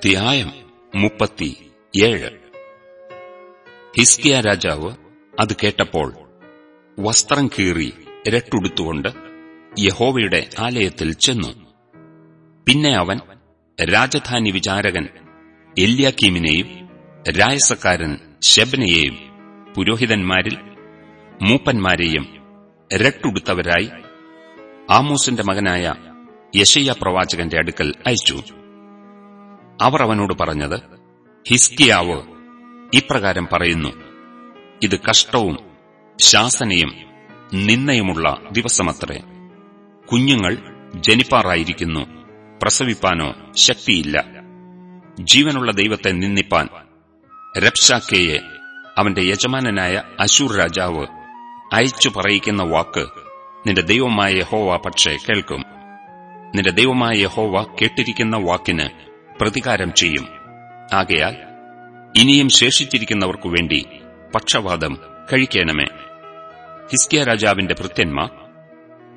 അധ്യായം മുപ്പത്തി ഏഴ്. ഹിസ്കിയ രാജാവ് അത് കേട്ടപ്പോൾ വസ്ത്രം കീറി രട്ടുടുത്തുകൊണ്ട് യഹോവയുടെ ആലയത്തിൽ ചെന്നു. പിന്നെ അവൻ രാജധാനി വിചാരകൻ എല്യാക്കീമിനെയും രായസക്കാരൻ ശബനയെയും പുരോഹിതന്മാരിൽ മൂപ്പന്മാരെയും രട്ടുടുത്തവരായി ആമോസിന്റെ മകനായ യശയ്യ പ്രവാചകന്റെ അടുക്കൽ അയച്ചു. അവർ അവനോട് പറഞ്ഞത് ഹിസ്കിയാവ് ഇപ്രകാരം പറയുന്നു ഇത് കഷ്ടവും ശാസനയും നിന്നയുമുള്ള ദിവസമത്രേ. കുഞ്ഞുങ്ങൾ ജനിപ്പാറായിരിക്കുന്നു പ്രസവിപ്പാനോ ശക്തിയില്ല. ജീവനുള്ള ദൈവത്തെ നിന്ദിപ്പാൻ രപ്ഷാക്കയെ അവന്റെ യജമാനനായ അശൂർ രാജാവ് അയച്ചു പറയിക്കുന്ന വാക്ക് നിന്റെ ദൈവമായ യഹോവ പക്ഷേ കേൾക്കും. നിന്റെ ദൈവമായ യഹോവ കേട്ടിരിക്കുന്ന വാക്കിന് പ്രതികാരം ചെയ്യും. ആകയാൽ ഇനിയും ശേഷിച്ചിരിക്കുന്നവർക്കു വേണ്ടി പക്ഷവാദം കഴിക്കേണമേ. ഹിസ്കിയ രാജാവിന്റെ ഭൃത്യന്മാർ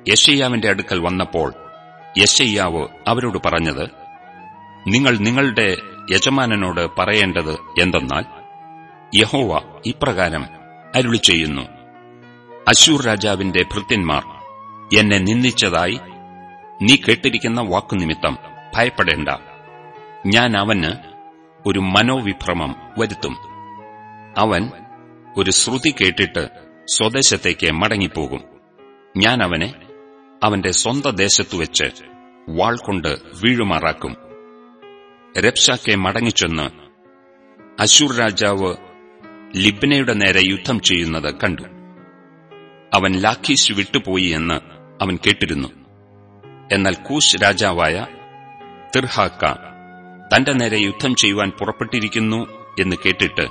യശയ്യാവിന്റെ അടുക്കൽ വന്നപ്പോൾ യശയ്യാവ് അവരോട് പറഞ്ഞത് നിങ്ങൾ നിങ്ങളുടെ യജമാനനോട് പറയേണ്ടത് എന്തെന്നാൽ യഹോവ ഇപ്രകാരം അരുളി ചെയ്യുന്നു. അശൂർ രാജാവിന്റെ ഭൃത്യന്മാർ എന്നെ നിന്ദിച്ചതായി നീ കേട്ടിരിക്കുന്ന വാക്കുനിമിത്തം ഭയപ്പെടേണ്ട. ഞാൻ അവന് ഒരു മനോവിഭ്രമം വരുത്തും. അവൻ ഒരു ശ്രുതി കേട്ടിട്ട് സ്വദേശത്തേക്ക് മടങ്ങിപ്പോകും. ഞാൻ അവനെ അവന്റെ സ്വന്ത ദേശത്തു വെച്ച് വാൾ കൊണ്ട് വീഴുമാറാക്കും. രപ്ഷാക്കെ മടങ്ങിച്ചെന്ന് അശൂർ രാജാവ് ലിബ്നയുടെ നേരെ യുദ്ധം ചെയ്യുന്നത് കണ്ടു. അവൻ ലാഖീഷ് വിട്ടുപോയി എന്ന് അവൻ കേട്ടിരുന്നു. എന്നാൽ കൂശ് രാജാവായ തിർഹാക്ക തന്റെ നേരെ യുദ്ധം ചെയ്യുവാൻ പുറപ്പെട്ടിരിക്കുന്നു എന്ന് കേട്ടിട്ട്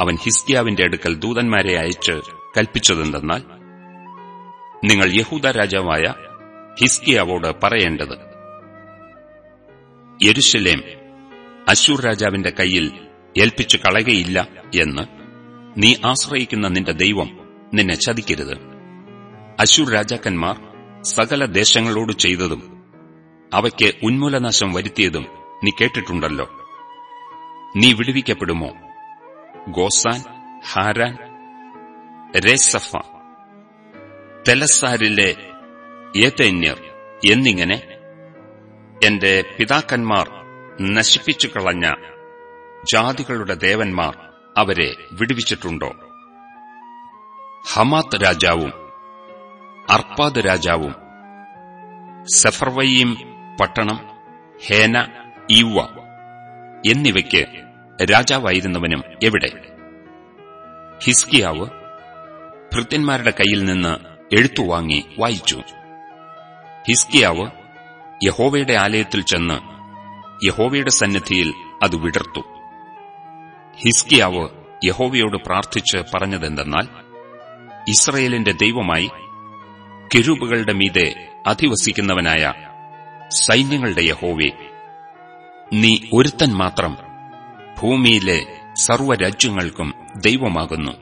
അവൻ ഹിസ്കിയാവിന്റെ അടുക്കൽ ദൂതന്മാരെ അയച്ച് കൽപ്പിച്ചതെന്തെന്നാൽ നിങ്ങൾ യഹൂദ രാജാവായ ഹിസ്കിയാവോട് പറയേണ്ടത് യരുഷലേം അശൂർ രാജാവിന്റെ കയ്യിൽ ഏൽപ്പിച്ചു കളയുകയില്ല എന്ന് നീ ആശ്രയിക്കുന്ന നിന്റെ ദൈവം നിന്നെ ചതിക്കരുത്. അശൂർ രാജാക്കന്മാർ സകല ദേശങ്ങളോട് ചെയ്തതും അവയ്ക്ക് ഉന്മൂലനാശം വരുത്തിയതും നീ കേട്ടിട്ടുണ്ടല്ലോ. നീ വിടുവിക്കപ്പെടുമോ? ഗോസാൻ ഹാരാൻ രേസഫ തെലസാരിലെ ഏതന്യർ എന്നിങ്ങനെ എന്റെ പിതാക്കന്മാർ നശിപ്പിച്ചു കളഞ്ഞ ജാതികളുടെ ദേവന്മാർ അവരെ വിടുവിച്ചിട്ടുണ്ടോ? ഹമാത്ത് രാജാവും അർപ്പാദ് രാജാവും സഫർവയ്യം പട്ടണം ഹേന ഈവ എന്നിവയ്ക്ക് രാജാവായിരുന്നവനും എവിടെ? ഹിസ്കിയാവ് ഭൃത്യന്മാരുടെ കയ്യിൽ നിന്ന് എഴുത്തുവാങ്ങി വായിച്ചു. ഹിസ്കിയാവ് യഹോവയുടെ ആലയത്തിൽ ചെന്ന് യഹോവയുടെ സന്നിധിയിൽ അത് വിടർത്തു. ഹിസ്കിയാവ് യഹോവയോട് പ്രാർത്ഥിച്ച് പറഞ്ഞതെന്തെന്നാൽ ഇസ്രയേലിന്റെ ദൈവമായി കെരൂബുകളുടെ മീതെ അധിവസിക്കുന്നവനായ സൈന്യങ്ങളുടെ യഹോവേ നീ ഒരുത്തൻ മാത്രം ഭൂമിയിലെ സർവരാജ്യങ്ങൾക്കും ദൈവമാകുന്നു.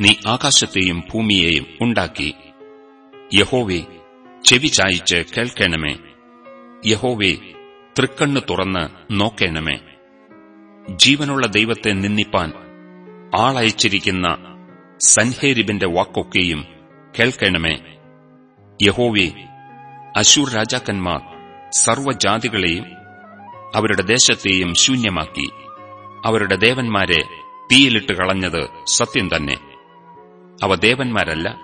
നീ ആകാശത്തെയും ഭൂമിയെയും ഉണ്ടാക്കി. യഹോവെ ചെവി ചായിച്ച് കേൾക്കണമേ. യഹോവെ തൃക്കണ്ണു തുറന്ന് നോക്കേണമേ. ജീവനുള്ള ദൈവത്തെ നിന്ദിപ്പാൻ ആളയച്ചിരിക്കുന്ന സൻഹേരിബിന്റെ വാക്കൊക്കെയും കേൾക്കണമേ. യഹോവെ അശൂർ രാജാക്കന്മാർ സർവജാതികളെയും അവരുടെ ദേശത്തെയും ശൂന്യമാക്കി. അവരുടെ ദേവന്മാരെ തീയിലിട്ട് കളഞ്ഞത് സത്യം തന്നെ. അവ ദേവന്മാരല്ല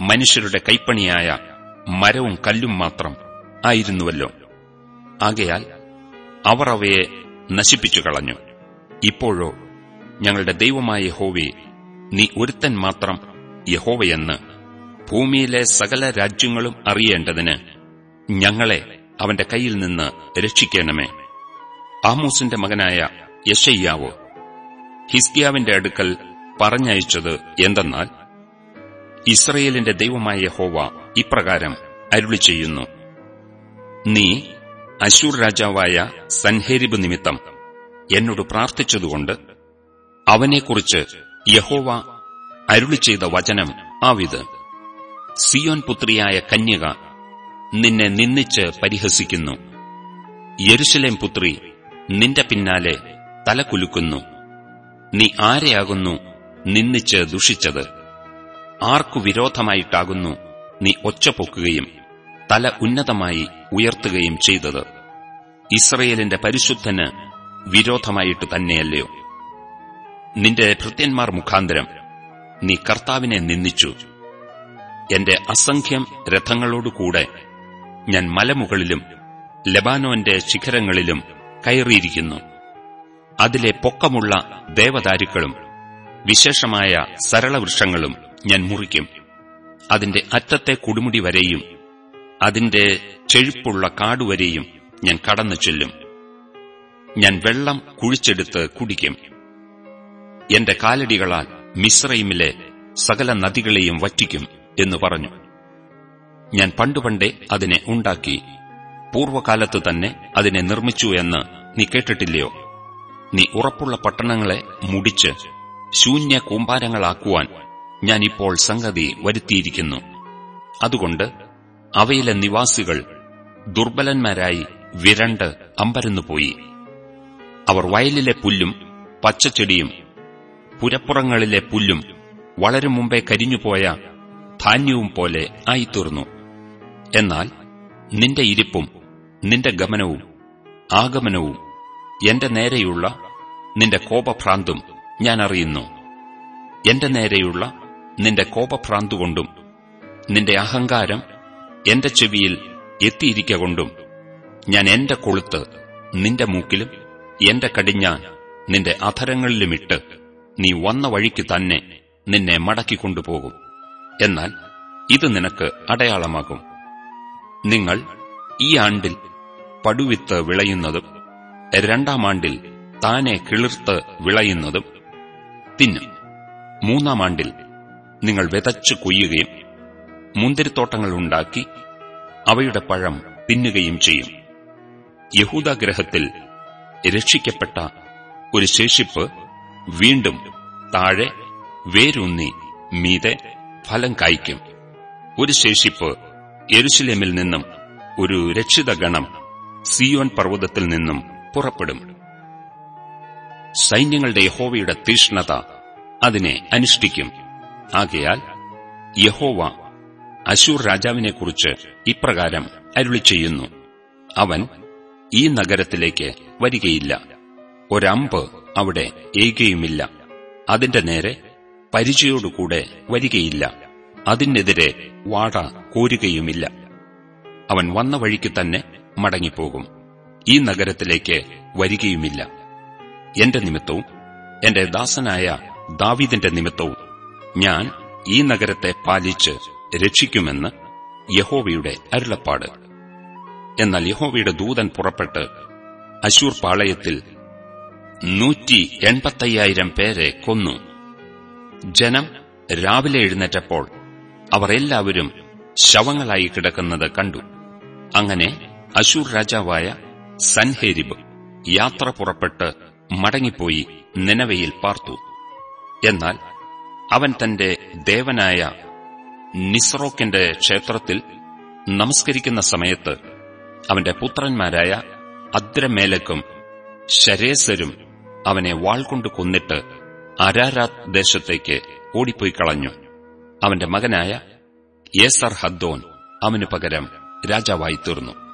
മനുഷ്യരുടെ കൈപ്പണിയായ മരവും കല്ലും മാത്രം ആയിരുന്നുവല്ലോ. ആകയാൽ അവർ അവയെ നശിപ്പിച്ചു കളഞ്ഞു. ഇപ്പോഴോ ഞങ്ങളുടെ ദൈവമായ യഹോവേ നീ ഒരുത്തൻ മാത്രം യഹോവയെന്ന് ഭൂമിയിലെ സകല രാജ്യങ്ങളും അറിയേണ്ടതിന് ഞങ്ങളെ അവന്റെ കയ്യിൽ നിന്ന് രക്ഷിക്കണമേ. ആമോസിന്റെ മകനായ യശയ്യാവോ ഹിസ്കിയാവിന്റെ അടുക്കൽ പറഞ്ഞയച്ചത് എന്തെന്നാൽ ഇസ്രയേലിന്റെ ദൈവമായ ഹോവ ഇപ്രകാരം അരുളി ചെയ്യുന്നു നീ അശൂർ രാജാവായ സൻഹേരിബ് നിമിത്തം എന്നോട് പ്രാർത്ഥിച്ചതുകൊണ്ട് അവനെക്കുറിച്ച് യഹോവ അരുളി ചെയ്ത വചനം ആവിത്. സിയോൻ പുത്രിയായ കന്യക നിന്നെ നിന്ദിച്ച് പരിഹസിക്കുന്നു. യരുശലേം പുത്രി നിന്റെ പിന്നാലെ തല കുലുക്കുന്നു നീ ആരെയാകുന്നു നിന്നിച്ച് ദുഷിച്ചത്? ആർക്കു വിരോധമായിട്ടാകുന്നു നീ ഒച്ചപൊക്കുകയും തല ഉന്നതമായി ഉയർത്തുകയും ചെയ്തത്? ഇസ്രയേലിന്റെ പരിശുദ്ധന് വിരോധമായിട്ട് തന്നെയല്ലയോ? നിന്റെ ഭൃത്യന്മാർ മുഖാന്തരം നീ കർത്താവിനെ നിന്ദിച്ചു. എന്റെ അസംഖ്യം രഥങ്ങളോടുകൂടെ ഞാൻ മലമുകളിലും ലബാനോന്റെ ശിഖരങ്ങളിലും കയറിയിരിക്കുന്നു. അതിലെ പൊക്കമുള്ള ദേവദാരുക്കളും വിശേഷമായ സരളവൃക്ഷങ്ങളും ഞാൻ മുറിക്കും. അതിന്റെ അറ്റത്തെ കുടുമുടി വരെയും അതിന്റെ ചെഴുപ്പുള്ള കാടുവരെയും ഞാൻ കടന്നു ചെല്ലും. ഞാൻ വെള്ളം കുഴിച്ചെടുത്ത് കുടിക്കും. എന്റെ കാലടികളാൽ മിശ്രയിമിലെ സകല നദികളെയും വറ്റിക്കും എന്ന് പറഞ്ഞു. ഞാൻ പണ്ടുപണ്ടേ അതിനെ ഉണ്ടാക്കി പൂർവകാലത്ത് തന്നെ അതിനെ നിർമ്മിച്ചു എന്ന് നീ കേട്ടിട്ടില്ലയോ? നീ ഉറപ്പുള്ള പട്ടണങ്ങളെ മുടിച്ച് ശൂന്യ കൂമ്പാരങ്ങളാക്കുവാൻ ഞാനിപ്പോൾ സംഗതി വരുത്തിയിരിക്കുന്നു. അതുകൊണ്ട് അവയിലെ നിവാസികൾ ദുർബലന്മാരായി വിരണ്ട് അമ്പരന്നുപോയി. അവർ വയലിലെ പുല്ലും പച്ചച്ചെടിയും പുരപ്പുറങ്ങളിലെ പുല്ലും വളരെ മുമ്പേ കരിഞ്ഞുപോയ ധാന്യവും പോലെ ആയിത്തീർന്നു. എന്നാൽ നിന്റെ ഇരിപ്പും നിന്റെ ഗമനവും ആഗമനവും എന്റെ നേരെയുള്ള നിന്റെ കോപഭ്രാന്തും ഞാൻ അറിയുന്നു. എന്റെ നേരെയുള്ള നിന്റെ കോപഭ്രാന്തുകൊണ്ടും നിന്റെ അഹങ്കാരം എന്റെ ചെവിയിൽ എത്തിയിരിക്കൊണ്ടും ഞാൻ എന്റെ കൊളുത്ത് നിന്റെ മൂക്കിലും എന്റെ കടിഞ്ഞാൻ നിന്റെ അധരങ്ങളിലുമിട്ട് നീ വന്ന വഴിക്ക് തന്നെ നിന്നെ മടക്കിക്കൊണ്ടുപോകും എന്നാൽ ഇത് നിനക്ക് അടയാളമാകും. നിങ്ങൾ ഈ ആണ്ടിൽ പടുവിത്ത് വിളയുന്നതും രണ്ടാം ആണ്ടിൽ താനെ കിളിർത്ത് വിളയുന്നതും തിന്നും. മൂന്നാം ആണ്ടിൽ നിങ്ങൾ വിതച്ചു കൊയ്യുകയും മുന്തിരിത്തോട്ടങ്ങൾ ഉണ്ടാക്കി അവയുടെ പഴം തിന്നുകയും ചെയ്യും. യഹൂദഗ്രഹത്തിൽ രക്ഷിക്കപ്പെട്ട ഒരു ശേഷിപ്പ് വീണ്ടും താഴെ വേരൂന്നി മീതെ ഫലം കായ്ക്കും. ഒരു ശേഷിപ്പ് എരുശിലേമിൽ നിന്നും ഒരു രക്ഷിത ഗണം സിയോൻ പർവതത്തിൽ നിന്നും പുറപ്പെടും. സൈന്യങ്ങളുടെ യഹോവയുടെ തീഷ്ണത അതിനെ അനുഷ്ഠിക്കും. ആകയാൽ യഹോവ അശൂർ രാജാവിനെക്കുറിച്ച് ഇപ്രകാരം അരുളി ചെയ്യുന്നു അവൻ ഈ നഗരത്തിലേക്ക് വരികയില്ല. ഒരമ്പ് അവിടെ ഏകയുമില്ല. അതിന്റെ നേരെ പരിചയോടുകൂടെ വരികയില്ല. അതിനെതിരെ വാട കോരുകയുമില്ല. അവൻ വന്ന വഴിക്ക് തന്നെ മടങ്ങിപ്പോകും. ഈ നഗരത്തിലേക്ക് വരികയുമില്ല. എന്റെ നിമിത്തവും എന്റെ ദാസനായ ദാവീദിന്റെ നിമിത്തവും ഞാൻ ഈ നഗരത്തെ പാലിച്ച് രക്ഷിക്കുമെന്ന് യഹോവയുടെ അരുളപ്പാട്. എന്നാൽ യഹോവയുടെ ദൂതൻ പുറപ്പെട്ട് അശൂർ പാളയത്തിൽ നൂറ്റി എൺപത്തയ്യായിരം പേരെ കൊന്നു. ജനം രാവിലെ എഴുന്നേറ്റപ്പോൾ അവർ എല്ലാവരും ശവങ്ങളായി കിടക്കുന്നത് കണ്ടു. അങ്ങനെ അശൂർ രാജാവായ സൻഹേരിബ് യാത്ര പുറപ്പെട്ട് മടങ്ങിപ്പോയി നിലവയിൽ പാർത്തു. എന്നാൽ അവൻ തന്റെ ദേവനായ നിസ്രോക്കിന്റെ ക്ഷേത്രത്തിൽ നമസ്കരിക്കുന്ന സമയത്ത് അവന്റെ പുത്രന്മാരായ അദ്രമേലക്കും ശരേസരും അവനെ വാൾകൊണ്ട് കൊന്നിട്ട് അരാരാത് ദേശത്തേക്ക് ഓടിപ്പോയി കളഞ്ഞു. അവന്റെ മകനായ യേസർ ഹദ്ദോൻ അവനു പകരം രാജാവായി തീർന്നു.